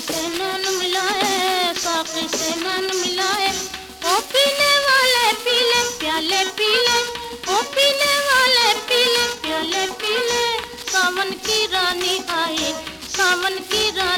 से नैन मिलाए साके से मिलाए। ओ पीने वाले पीले प्याले पीले ओ पीने वाले पीले प्याले पीले सावन की रानी आई, सावन की रानी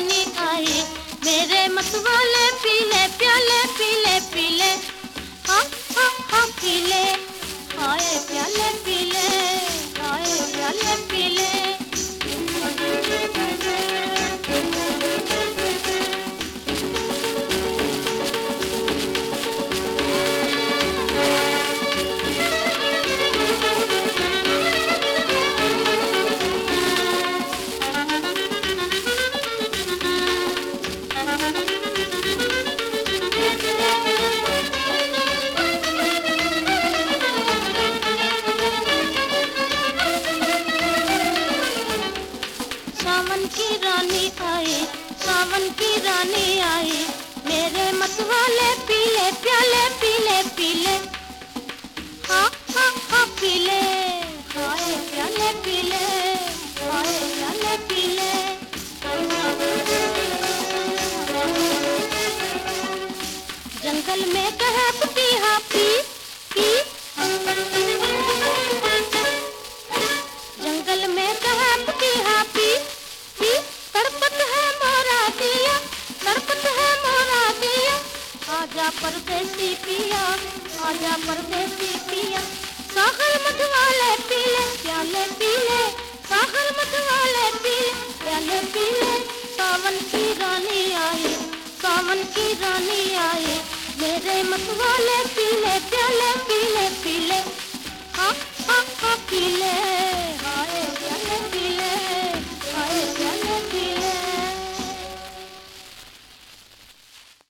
आई सावन की रानी आई मेरे पीले, प्याले, पीले पीले। हाँ हाँ हाँ पीले। प्याले पीले। प्याले, पीले। जंगल में कहे पी हाँ पी परदेसी पिया, आजा परदेसी पिया। सागर मत वाले पीले, प्याले पीले। सागर मत वाले पीले, प्याले पीले। सावन की रानी आई, सावन की रानी आई। मेरे मत वाले पीले, प्याले पीले